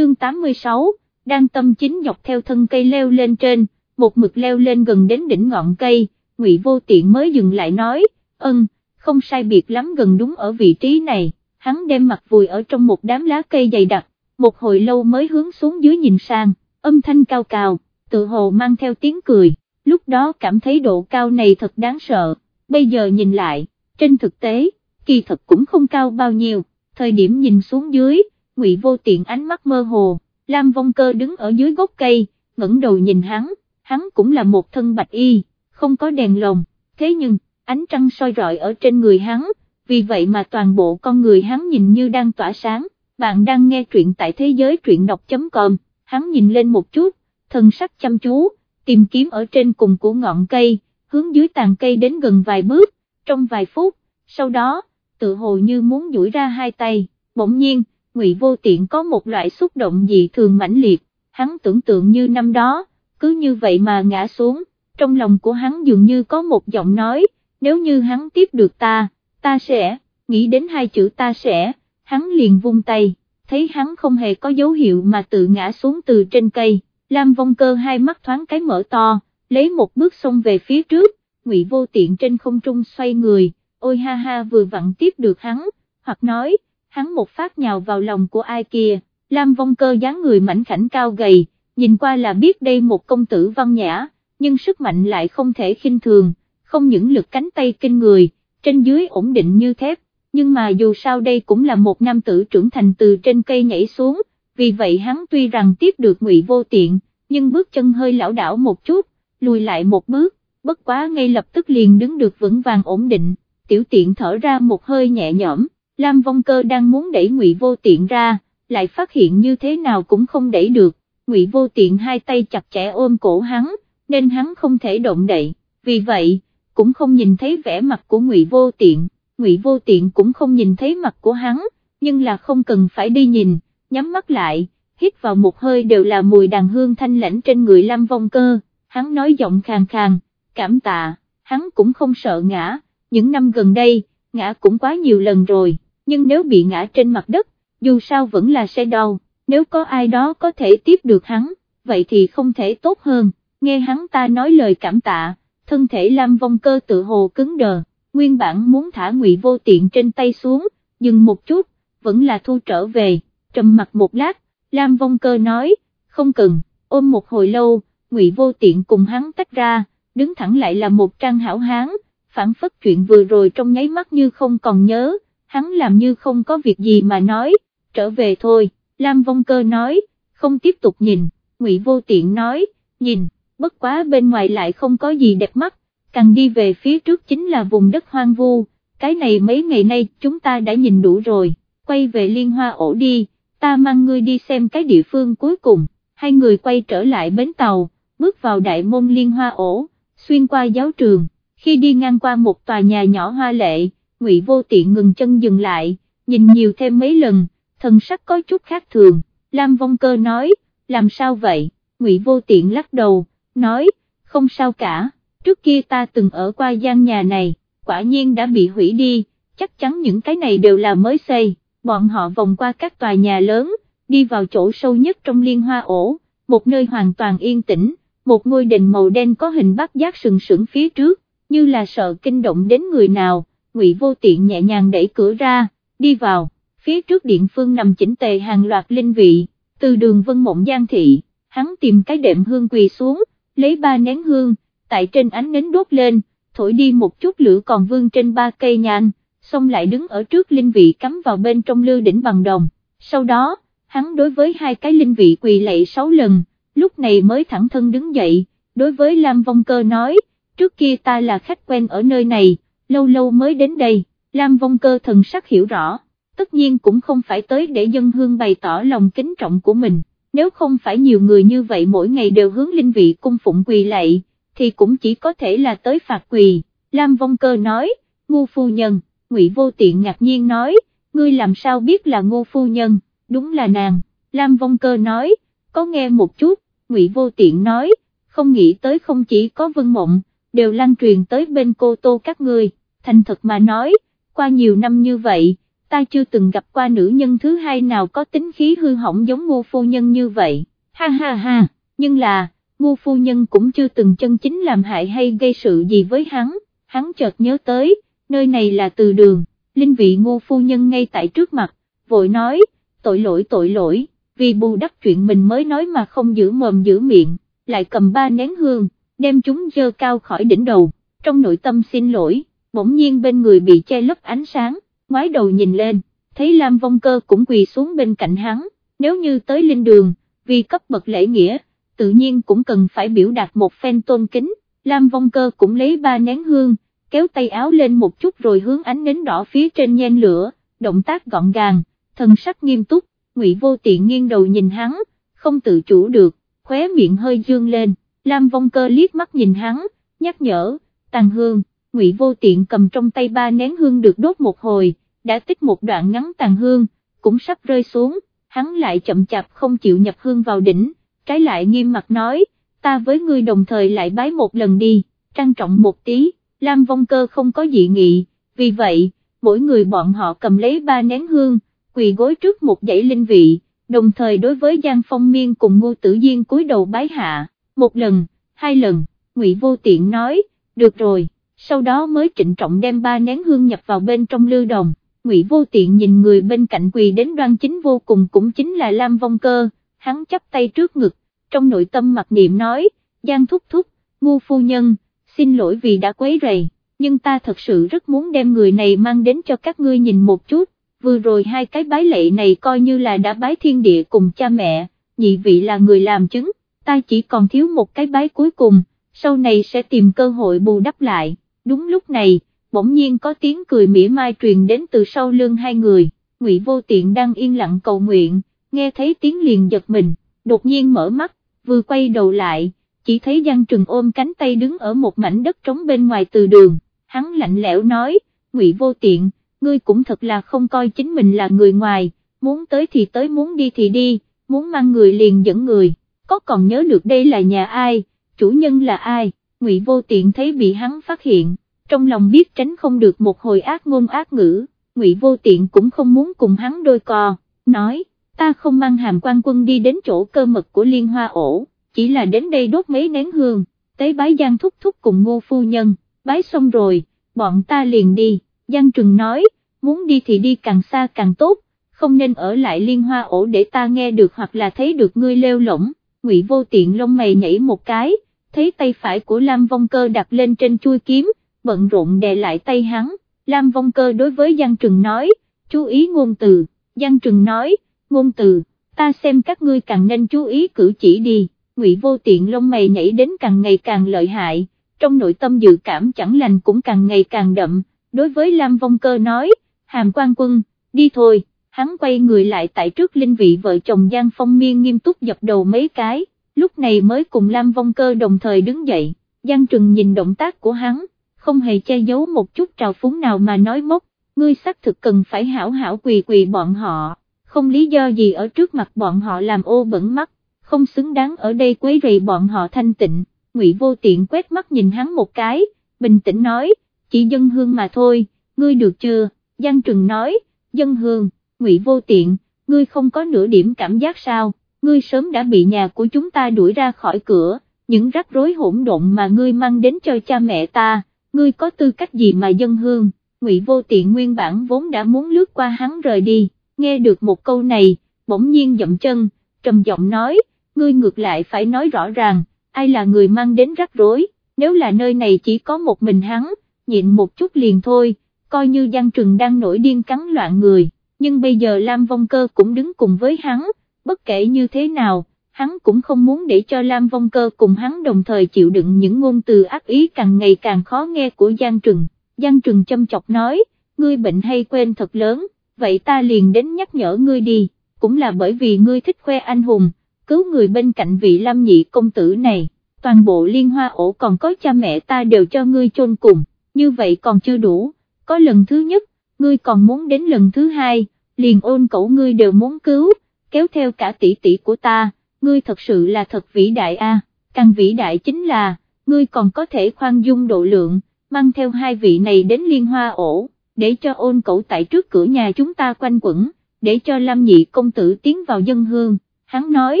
chương 86, đang tâm chính dọc theo thân cây leo lên trên, một mực leo lên gần đến đỉnh ngọn cây, Ngụy Vô Tiện mới dừng lại nói, ân, không sai biệt lắm gần đúng ở vị trí này, hắn đem mặt vùi ở trong một đám lá cây dày đặc, một hồi lâu mới hướng xuống dưới nhìn sang, âm thanh cao cao, tự hồ mang theo tiếng cười, lúc đó cảm thấy độ cao này thật đáng sợ, bây giờ nhìn lại, trên thực tế, kỳ thật cũng không cao bao nhiêu, thời điểm nhìn xuống dưới, Ngụy Vô Tiện ánh mắt mơ hồ, Lam Vong Cơ đứng ở dưới gốc cây, ngẩng đầu nhìn hắn, hắn cũng là một thân bạch y, không có đèn lồng, thế nhưng, ánh trăng soi rọi ở trên người hắn, vì vậy mà toàn bộ con người hắn nhìn như đang tỏa sáng, bạn đang nghe truyện tại thế giới truyện đọc.com, hắn nhìn lên một chút, thần sắc chăm chú, tìm kiếm ở trên cùng của ngọn cây, hướng dưới tàn cây đến gần vài bước, trong vài phút, sau đó, tự hồ như muốn duỗi ra hai tay, bỗng nhiên, Ngụy Vô Tiện có một loại xúc động dị thường mãnh liệt, hắn tưởng tượng như năm đó, cứ như vậy mà ngã xuống, trong lòng của hắn dường như có một giọng nói, nếu như hắn tiếp được ta, ta sẽ, nghĩ đến hai chữ ta sẽ, hắn liền vung tay, thấy hắn không hề có dấu hiệu mà tự ngã xuống từ trên cây, Lam Vong Cơ hai mắt thoáng cái mở to, lấy một bước xông về phía trước, Ngụy Vô Tiện trên không trung xoay người, ôi ha ha vừa vặn tiếp được hắn, hoặc nói, hắn một phát nhào vào lòng của ai kia, Lam Vong Cơ dáng người mảnh khảnh cao gầy, nhìn qua là biết đây một công tử văn nhã, nhưng sức mạnh lại không thể khinh thường, không những lực cánh tay kinh người, trên dưới ổn định như thép, nhưng mà dù sao đây cũng là một nam tử trưởng thành từ trên cây nhảy xuống, vì vậy hắn tuy rằng tiếp được ngụy vô tiện, nhưng bước chân hơi lão đảo một chút, lùi lại một bước, bất quá ngay lập tức liền đứng được vững vàng ổn định, tiểu tiện thở ra một hơi nhẹ nhõm, Lam Vong Cơ đang muốn đẩy ngụy vô tiện ra, lại phát hiện như thế nào cũng không đẩy được, ngụy vô tiện hai tay chặt chẽ ôm cổ hắn, nên hắn không thể động đậy, vì vậy, cũng không nhìn thấy vẻ mặt của ngụy vô tiện, ngụy vô tiện cũng không nhìn thấy mặt của hắn, nhưng là không cần phải đi nhìn, nhắm mắt lại, hít vào một hơi đều là mùi đàn hương thanh lãnh trên người Lam Vong Cơ, hắn nói giọng khàn khàn, cảm tạ, hắn cũng không sợ ngã, những năm gần đây, ngã cũng quá nhiều lần rồi, nhưng nếu bị ngã trên mặt đất, dù sao vẫn là sẽ đau, nếu có ai đó có thể tiếp được hắn, vậy thì không thể tốt hơn, nghe hắn ta nói lời cảm tạ, thân thể Lam Vong Cơ tự hồ cứng đờ, nguyên bản muốn thả ngụy vô tiện trên tay xuống, dừng một chút, vẫn là thu trở về, trầm mặt một lát, Lam Vong Cơ nói, không cần, ôm một hồi lâu, ngụy vô tiện cùng hắn tách ra, đứng thẳng lại là một trang hảo hán, phản phất chuyện vừa rồi trong nháy mắt như không còn nhớ, hắn làm như không có việc gì mà nói, trở về thôi, Lam Vong Cơ nói, không tiếp tục nhìn, Ngụy Vô Tiện nói, nhìn, bất quá bên ngoài lại không có gì đẹp mắt, càng đi về phía trước chính là vùng đất hoang vu, cái này mấy ngày nay chúng ta đã nhìn đủ rồi, quay về liên hoa ổ đi, ta mang ngươi đi xem cái địa phương cuối cùng, hai người quay trở lại bến tàu, bước vào đại môn liên hoa ổ, xuyên qua giáo trường, khi đi ngang qua một tòa nhà nhỏ hoa lệ, Ngụy Vô Tiện ngừng chân dừng lại, nhìn nhiều thêm mấy lần, thần sắc có chút khác thường, Lam Vong Cơ nói, làm sao vậy, Ngụy Vô Tiện lắc đầu, nói, không sao cả, trước kia ta từng ở qua gian nhà này, quả nhiên đã bị hủy đi, chắc chắn những cái này đều là mới xây, bọn họ vòng qua các tòa nhà lớn, đi vào chỗ sâu nhất trong liên hoa ổ, một nơi hoàn toàn yên tĩnh, một ngôi đền màu đen có hình bát giác sừng sững phía trước, như là sợ kinh động đến người nào, Ngụy Vô Tiện nhẹ nhàng đẩy cửa ra, đi vào, phía trước điện phương nằm chỉnh tề hàng loạt linh vị, từ đường vân mộng giang thị, hắn tìm cái đệm hương quỳ xuống, lấy ba nén hương, tại trên ánh nến đốt lên, thổi đi một chút lửa còn vương trên ba cây nhang, xong lại đứng ở trước linh vị cắm vào bên trong lư đỉnh bằng đồng, sau đó, hắn đối với hai cái linh vị quỳ lạy sáu lần, lúc này mới thẳng thân đứng dậy, đối với Lam Vong Cơ nói, trước kia ta là khách quen ở nơi này, lâu lâu mới đến đây, Lam Vong Cơ thần sắc hiểu rõ, tất nhiên cũng không phải tới để dân hương bày tỏ lòng kính trọng của mình, nếu không phải nhiều người như vậy mỗi ngày đều hướng linh vị cung phụng quỳ lạy, thì cũng chỉ có thể là tới phạt quỳ, Lam Vong Cơ nói, ngu phu nhân, Ngụy Vô Tiện ngạc nhiên nói, ngươi làm sao biết là ngu phu nhân, đúng là nàng, Lam Vong Cơ nói, có nghe một chút, Ngụy Vô Tiện nói, không nghĩ tới không chỉ có Vân Mộng, đều lan truyền tới bên cô tô các ngươi, thành thật mà nói, qua nhiều năm như vậy, ta chưa từng gặp qua nữ nhân thứ hai nào có tính khí hư hỏng giống ngô phu nhân như vậy, ha ha ha, nhưng là, ngô phu nhân cũng chưa từng chân chính làm hại hay gây sự gì với hắn, hắn chợt nhớ tới, nơi này là từ đường, linh vị ngô phu nhân ngay tại trước mặt, vội nói, tội lỗi tội lỗi, vì bù đắp chuyện mình mới nói mà không giữ mồm giữ miệng, lại cầm ba nén hương, đem chúng dơ cao khỏi đỉnh đầu, trong nội tâm xin lỗi, bỗng nhiên bên người bị che lấp ánh sáng, ngoái đầu nhìn lên, thấy Lam Vong Cơ cũng quỳ xuống bên cạnh hắn, nếu như tới linh đường, vì cấp bậc lễ nghĩa, tự nhiên cũng cần phải biểu đạt một phen tôn kính, Lam Vong Cơ cũng lấy ba nén hương, kéo tay áo lên một chút rồi hướng ánh nến đỏ phía trên nhen lửa, động tác gọn gàng, thần sắc nghiêm túc, Ngụy Vô Tiện nghiêng đầu nhìn hắn, không tự chủ được, khóe miệng hơi dương lên, Lam Vong Cơ liếc mắt nhìn hắn, nhắc nhở, tàn hương, Ngụy Vô Tiện cầm trong tay ba nén hương được đốt một hồi, đã tích một đoạn ngắn tàn hương, cũng sắp rơi xuống, hắn lại chậm chạp không chịu nhập hương vào đỉnh, trái lại nghiêm mặt nói, ta với ngươi đồng thời lại bái một lần đi, trang trọng một tí, Lam Vong Cơ không có dị nghị, vì vậy, mỗi người bọn họ cầm lấy ba nén hương, quỳ gối trước một dãy linh vị, đồng thời đối với Giang Phong Miên cùng Ngô Tử Diên cúi đầu bái hạ, một lần, hai lần, Ngụy Vô Tiện nói, được rồi, sau đó mới trịnh trọng đem ba nén hương nhập vào bên trong lưu đồng, Ngụy Vô Tiện nhìn người bên cạnh quỳ đến đoan chính vô cùng cũng chính là Lam Vong Cơ, hắn chắp tay trước ngực, trong nội tâm mặc niệm nói, Giang Thúc Thúc, ngu Phu Nhân, xin lỗi vì đã quấy rầy, nhưng ta thật sự rất muốn đem người này mang đến cho các ngươi nhìn một chút, vừa rồi hai cái bái lệ này coi như là đã bái thiên địa cùng cha mẹ, nhị vị là người làm chứng, ta chỉ còn thiếu một cái bái cuối cùng, sau này sẽ tìm cơ hội bù đắp lại, đúng lúc này, bỗng nhiên có tiếng cười mỉa mai truyền đến từ sau lưng hai người, Ngụy Vô Tiện đang yên lặng cầu nguyện, nghe thấy tiếng liền giật mình, đột nhiên mở mắt, vừa quay đầu lại, chỉ thấy Giang Trừng ôm cánh tay đứng ở một mảnh đất trống bên ngoài từ đường, hắn lạnh lẽo nói, Ngụy Vô Tiện, ngươi cũng thật là không coi chính mình là người ngoài, muốn tới thì tới muốn đi thì đi, muốn mang người liền dẫn người, có còn nhớ được đây là nhà ai, chủ nhân là ai, Ngụy Vô Tiện thấy bị hắn phát hiện, trong lòng biết tránh không được một hồi ác ngôn ác ngữ, Ngụy Vô Tiện cũng không muốn cùng hắn đôi cò, nói, ta không mang hàm quan quân đi đến chỗ cơ mật của liên hoa ổ, chỉ là đến đây đốt mấy nén hương, tế bái Giang Thúc Thúc cùng ngô phu nhân, bái xong rồi, bọn ta liền đi, Giang Trừng nói, muốn đi thì đi càng xa càng tốt, không nên ở lại liên hoa ổ để ta nghe được hoặc là thấy được ngươi lêu lỏng, ngụy vô tiện lông mày nhảy một cái, thấy tay phải của Lam Vong Cơ đặt lên trên chui kiếm, bận rộn đè lại tay hắn, Lam Vong Cơ đối với Giang Trừng nói, chú ý ngôn từ, Giang Trừng nói, ngôn từ, ta xem các ngươi càng nên chú ý cử chỉ đi, ngụy vô tiện lông mày nhảy đến càng ngày càng lợi hại, trong nội tâm dự cảm chẳng lành cũng càng ngày càng đậm, đối với Lam Vong Cơ nói, hàm quan quân, đi thôi, hắn quay người lại tại trước linh vị vợ chồng Giang Phong Miên nghiêm túc dập đầu mấy cái, lúc này mới cùng Lam Vong Cơ đồng thời đứng dậy, Giang Trừng nhìn động tác của hắn, không hề che giấu một chút trào phúng nào mà nói mốc, ngươi xác thực cần phải hảo hảo quỳ quỳ bọn họ, không lý do gì ở trước mặt bọn họ làm ô bẩn mắt, không xứng đáng ở đây quấy rầy bọn họ thanh tịnh, Ngụy Vô Tiện quét mắt nhìn hắn một cái, bình tĩnh nói, chỉ dân hương mà thôi, ngươi được chưa, Giang Trừng nói, dân hương, Ngụy Vô Tiện, ngươi không có nửa điểm cảm giác sao, ngươi sớm đã bị nhà của chúng ta đuổi ra khỏi cửa, những rắc rối hỗn độn mà ngươi mang đến cho cha mẹ ta, ngươi có tư cách gì mà dân hương, Ngụy Vô Tiện nguyên bản vốn đã muốn lướt qua hắn rời đi, nghe được một câu này, bỗng nhiên dậm chân, trầm giọng nói, ngươi ngược lại phải nói rõ ràng, ai là người mang đến rắc rối, nếu là nơi này chỉ có một mình hắn, nhịn một chút liền thôi, coi như Giang Trừng đang nổi điên cắn loạn người, nhưng bây giờ Lam Vong Cơ cũng đứng cùng với hắn, bất kể như thế nào, hắn cũng không muốn để cho Lam Vong Cơ cùng hắn đồng thời chịu đựng những ngôn từ ác ý càng ngày càng khó nghe của Giang Trừng, Giang Trừng châm chọc nói, ngươi bệnh hay quên thật lớn, vậy ta liền đến nhắc nhở ngươi đi, cũng là bởi vì ngươi thích khoe anh hùng cứu người bên cạnh vị lâm nhị công tử này, toàn bộ liên hoa ổ còn có cha mẹ ta đều cho ngươi chôn cùng, như vậy còn chưa đủ, có lần thứ nhất, ngươi còn muốn đến lần thứ hai, liền ôn cậu ngươi đều muốn cứu, kéo theo cả tỷ tỷ của ta, ngươi thật sự là thật vĩ đại a. càng vĩ đại chính là, ngươi còn có thể khoan dung độ lượng, mang theo hai vị này đến liên hoa ổ, để cho ôn cậu tại trước cửa nhà chúng ta quanh quẩn, để cho Lam nhị công tử tiến vào dân hương, hắn nói,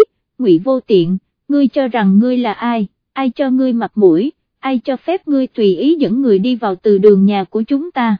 ngụy vô tiện, ngươi cho rằng ngươi là ai, ai cho ngươi mặt mũi, ai cho phép ngươi tùy ý dẫn người đi vào từ đường nhà của chúng ta.